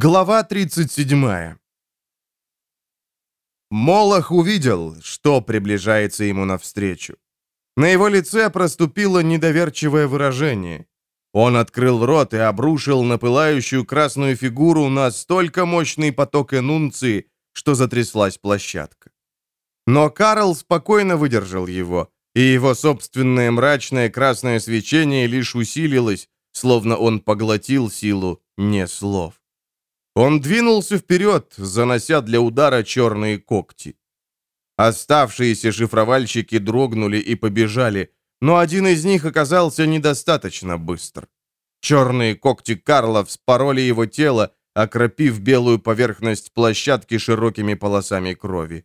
Глава 37 Молох увидел, что приближается ему навстречу. На его лице проступило недоверчивое выражение. Он открыл рот и обрушил на пылающую красную фигуру настолько мощный поток энунции, что затряслась площадка. Но Карл спокойно выдержал его, и его собственное мрачное красное свечение лишь усилилось, словно он поглотил силу не слов. Он двинулся вперед, занося для удара черные когти. Оставшиеся шифровальщики дрогнули и побежали, но один из них оказался недостаточно быстр. Черные когти Карла вспороли его тело, окропив белую поверхность площадки широкими полосами крови.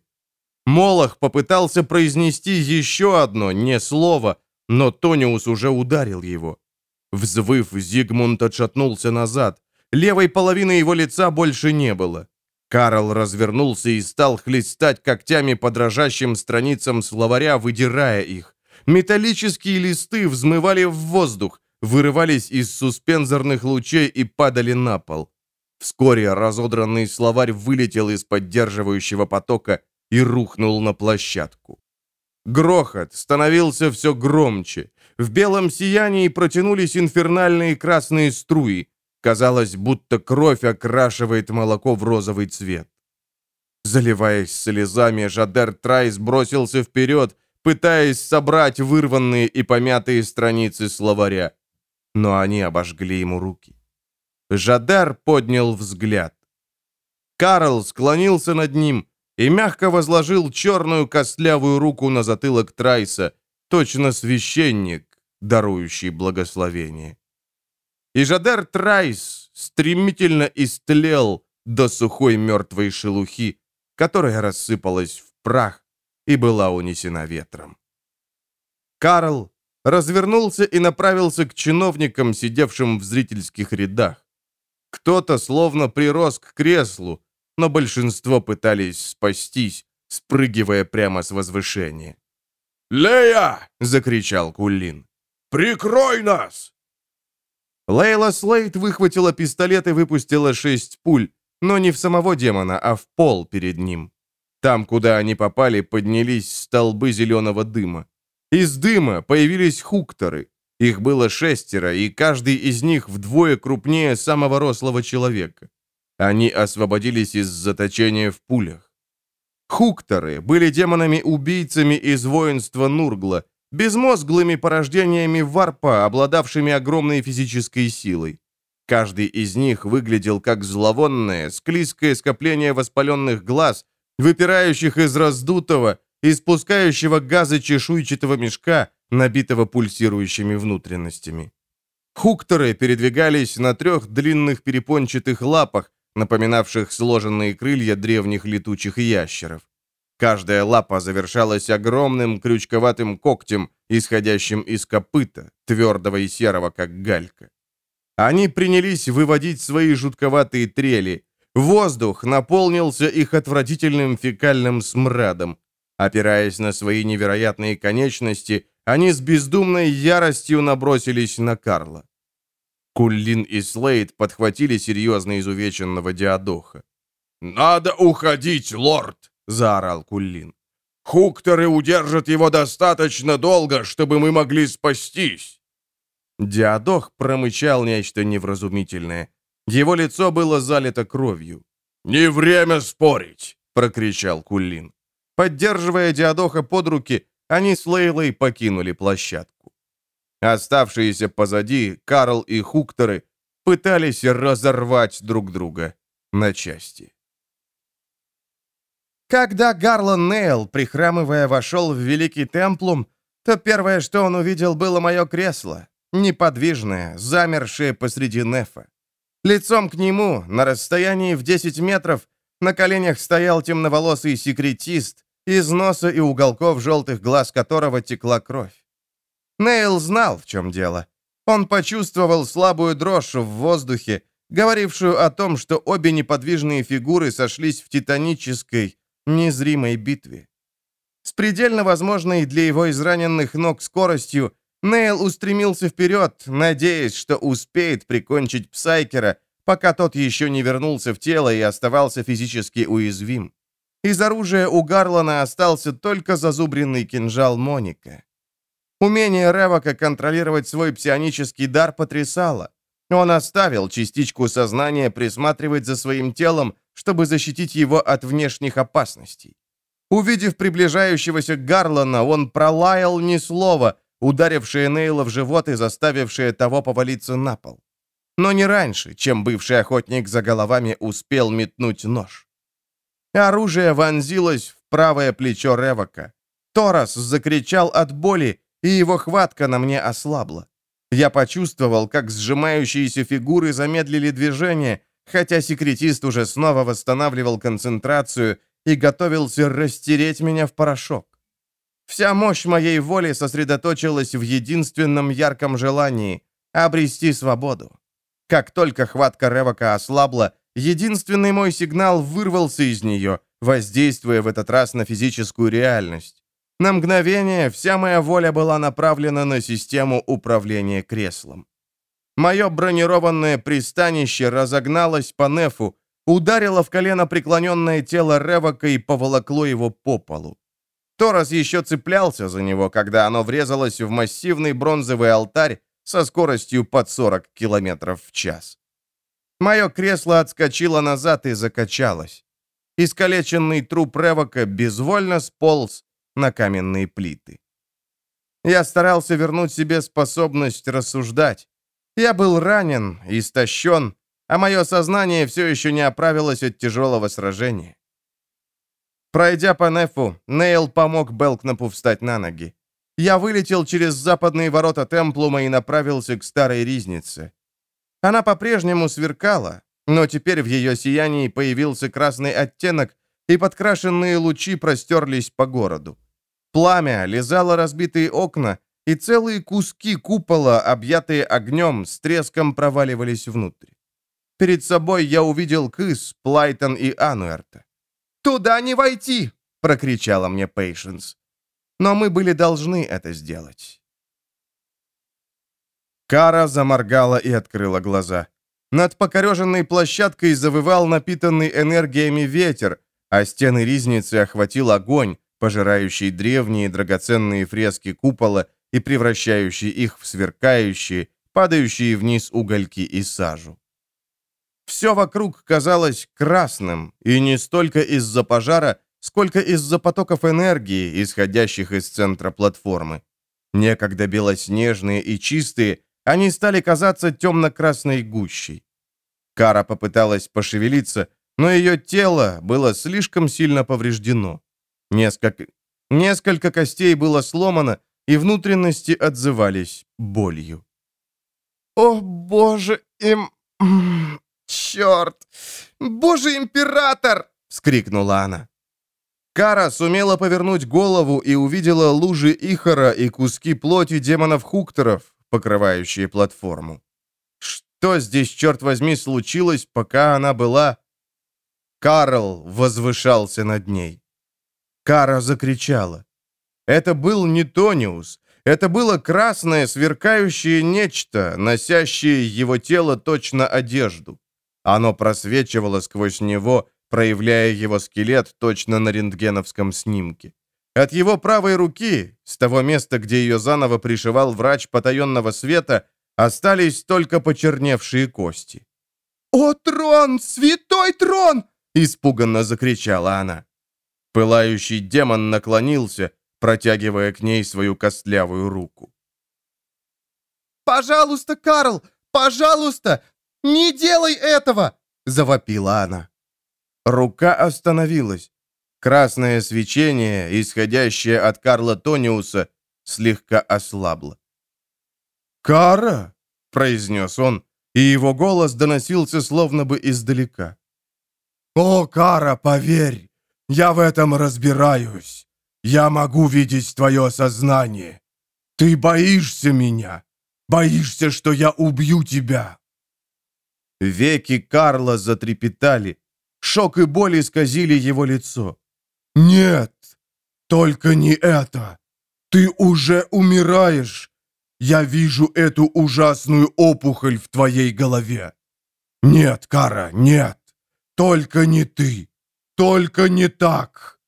Молох попытался произнести еще одно не слово, но Тониус уже ударил его. Взвыв, Зигмунд отшатнулся назад. Левой половины его лица больше не было. Карл развернулся и стал хлестать когтями по дрожащим страницам словаря, выдирая их. Металлические листы взмывали в воздух, вырывались из суспензорных лучей и падали на пол. Вскоре разодранный словарь вылетел из поддерживающего потока и рухнул на площадку. Грохот становился все громче. В белом сиянии протянулись инфернальные красные струи. Казалось, будто кровь окрашивает молоко в розовый цвет. Заливаясь слезами, Жадер Трайс бросился вперед, пытаясь собрать вырванные и помятые страницы словаря. Но они обожгли ему руки. Жадер поднял взгляд. Карл склонился над ним и мягко возложил черную костлявую руку на затылок Трайса, точно священник, дарующий благословение. И Жадер Трайс стремительно истлел до сухой мертвой шелухи, которая рассыпалась в прах и была унесена ветром. Карл развернулся и направился к чиновникам, сидевшим в зрительских рядах. Кто-то словно прирос к креслу, но большинство пытались спастись, спрыгивая прямо с возвышения. «Лея!» — закричал Кулин. «Прикрой нас!» Лейла Слейд выхватила пистолет и выпустила шесть пуль, но не в самого демона, а в пол перед ним. Там, куда они попали, поднялись столбы зеленого дыма. Из дыма появились хукторы. Их было шестеро, и каждый из них вдвое крупнее самого рослого человека. Они освободились из заточения в пулях. Хукторы были демонами-убийцами из воинства Нургла, безмозглыми порождениями варпа, обладавшими огромной физической силой. Каждый из них выглядел как зловонное, склизкое скопление воспаленных глаз, выпирающих из раздутого, испускающего газы чешуйчатого мешка, набитого пульсирующими внутренностями. Хукторы передвигались на трех длинных перепончатых лапах, напоминавших сложенные крылья древних летучих ящеров. Каждая лапа завершалась огромным крючковатым когтем, исходящим из копыта, твердого и серого, как галька. Они принялись выводить свои жутковатые трели. Воздух наполнился их отвратительным фекальным смрадом. Опираясь на свои невероятные конечности, они с бездумной яростью набросились на Карла. Куллин и Слейд подхватили серьезно изувеченного Диадоха. «Надо уходить, лорд!» — заорал Куллин. «Хукторы удержат его достаточно долго, чтобы мы могли спастись!» Диадох промычал нечто невразумительное. Его лицо было залито кровью. «Не время спорить!» — прокричал Куллин. Поддерживая Диадоха под руки, они с Лейлой покинули площадку. Оставшиеся позади, Карл и Хукторы пытались разорвать друг друга на части. Когда Гарлан Нейл, прихрамывая, вошел в Великий Темплум, то первое, что он увидел, было мое кресло, неподвижное, замершее посреди нефа. Лицом к нему, на расстоянии в 10 метров, на коленях стоял темноволосый секретист, из носа и уголков желтых глаз которого текла кровь. Нейл знал, в чем дело. Он почувствовал слабую дрожь в воздухе, говорившую о том, что обе неподвижные фигуры сошлись в титанической, незримой битве. С предельно возможной для его израненных ног скоростью Нейл устремился вперед, надеясь, что успеет прикончить Псайкера, пока тот еще не вернулся в тело и оставался физически уязвим. Из оружия у Гарлана остался только зазубренный кинжал Моника. Умение Ревока контролировать свой псионический дар потрясало. Он оставил частичку сознания присматривать за своим телом, чтобы защитить его от внешних опасностей. Увидев приближающегося Гарлана, он пролаял ни слова, ударившее Нейла в живот и заставившее того повалиться на пол. Но не раньше, чем бывший охотник за головами успел метнуть нож. Оружие вонзилось в правое плечо Ревока. Торос закричал от боли, и его хватка на мне ослабла. Я почувствовал, как сжимающиеся фигуры замедлили движение, хотя секретист уже снова восстанавливал концентрацию и готовился растереть меня в порошок. Вся мощь моей воли сосредоточилась в единственном ярком желании — обрести свободу. Как только хватка Ревока ослабла, единственный мой сигнал вырвался из нее, воздействуя в этот раз на физическую реальность. На мгновение вся моя воля была направлена на систему управления креслом. Мое бронированное пристанище разогналось по нефу, ударило в колено преклоненное тело Ревока и поволокло его по полу. Торос еще цеплялся за него, когда оно врезалось в массивный бронзовый алтарь со скоростью под 40 км в час. Мое кресло отскочило назад и закачалось. Искалеченный труп Ревока безвольно сполз на каменные плиты. Я старался вернуть себе способность рассуждать. Я был ранен, истощен, а мое сознание все еще не оправилось от тяжелого сражения. Пройдя по Нефу, Нейл помог Белкнапу встать на ноги. Я вылетел через западные ворота Темплума и направился к старой ризнице. Она по-прежнему сверкала, но теперь в ее сиянии появился красный оттенок, и подкрашенные лучи простерлись по городу. Пламя лизало разбитые окна, и целые куски купола, объятые огнем, с треском проваливались внутрь. Перед собой я увидел Кыс, Плайтон и Ануэрта. «Туда не войти!» — прокричала мне Пейшенс. Но мы были должны это сделать. Кара заморгала и открыла глаза. Над покореженной площадкой завывал напитанный энергиями ветер, а стены ризницы охватил огонь, пожирающий древние драгоценные фрески купола и превращающий их в сверкающие, падающие вниз угольки и сажу. Все вокруг казалось красным, и не столько из-за пожара, сколько из-за потоков энергии, исходящих из центра платформы. Некогда белоснежные и чистые, они стали казаться темно-красной гущей. Кара попыталась пошевелиться, но ее тело было слишком сильно повреждено. Несколько, несколько костей было сломано, и внутренности отзывались болью. «О, боже, им... черт! Боже, император!» — скрикнула она. Кара сумела повернуть голову и увидела лужи Ихора и куски плоти демонов-хукторов, покрывающие платформу. Что здесь, черт возьми, случилось, пока она была... Карл возвышался над ней. Кара закричала. Это был не Тониус. Это было красное, сверкающее нечто, носящее его тело точно одежду. Оно просвечивало сквозь него, проявляя его скелет точно на рентгеновском снимке. От его правой руки, с того места, где ее заново пришивал врач потаенного света, остались только почерневшие кости. «О, трон! Святой трон!» — испуганно закричала она. Пылающий демон наклонился, протягивая к ней свою костлявую руку. «Пожалуйста, Карл! Пожалуйста! Не делай этого!» — завопила она. Рука остановилась. Красное свечение, исходящее от Карла Тониуса, слегка ослабло. «Кара!» — произнес он, и его голос доносился словно бы издалека. «О, Кара, поверь, я в этом разбираюсь. Я могу видеть твое сознание. Ты боишься меня. Боишься, что я убью тебя». Веки Карла затрепетали. Шок и боль исказили его лицо. «Нет, только не это. Ты уже умираешь. Я вижу эту ужасную опухоль в твоей голове. «Нет, Кара, нет! Только не ты! Только не так!»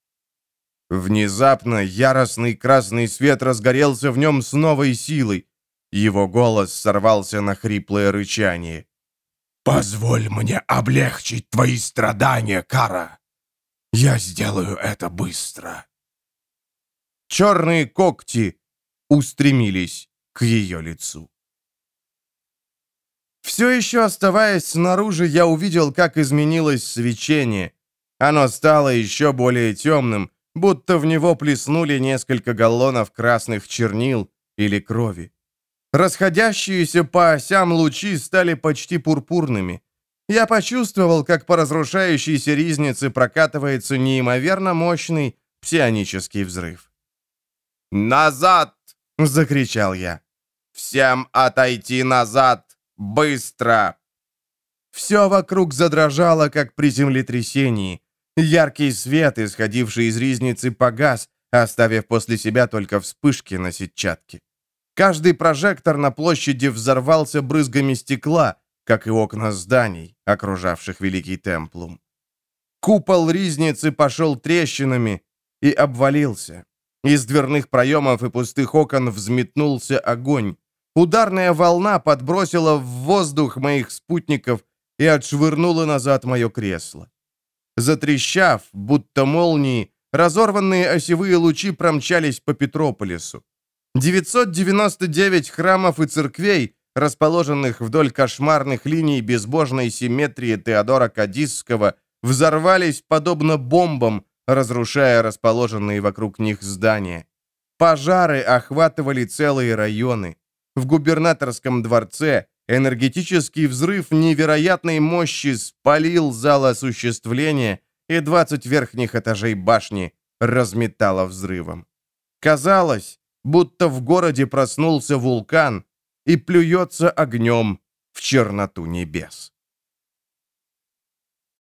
Внезапно яростный красный свет разгорелся в нем с новой силой. Его голос сорвался на хриплое рычание. «Позволь мне облегчить твои страдания, Кара! Я сделаю это быстро!» Черные когти устремились к ее лицу. Все еще оставаясь снаружи, я увидел, как изменилось свечение. Оно стало еще более темным, будто в него плеснули несколько галлонов красных чернил или крови. Расходящиеся по осям лучи стали почти пурпурными. Я почувствовал, как по разрушающейся ризнице прокатывается неимоверно мощный псионический взрыв. «Назад!» — закричал я. «Всем отойти назад! Быстро!» Все вокруг задрожало, как при землетрясении. Яркий свет, исходивший из ризницы, погас, оставив после себя только вспышки на сетчатке. Каждый прожектор на площади взорвался брызгами стекла, как и окна зданий, окружавших Великий Темплум. Купол ризницы пошел трещинами и обвалился. Из дверных проемов и пустых окон взметнулся огонь. Ударная волна подбросила в воздух моих спутников и отшвырнула назад мое кресло. Затрещав, будто молнии, разорванные осевые лучи промчались по Петрополису. 999 храмов и церквей, расположенных вдоль кошмарных линий безбожной симметрии Теодора Кадисского, взорвались подобно бомбам, разрушая расположенные вокруг них здания. Пожары охватывали целые районы. В губернаторском дворце энергетический взрыв невероятной мощи спалил зал осуществления, и 20 верхних этажей башни разметало взрывом. Казалось, будто в городе проснулся вулкан и плюется огнем в черноту небес.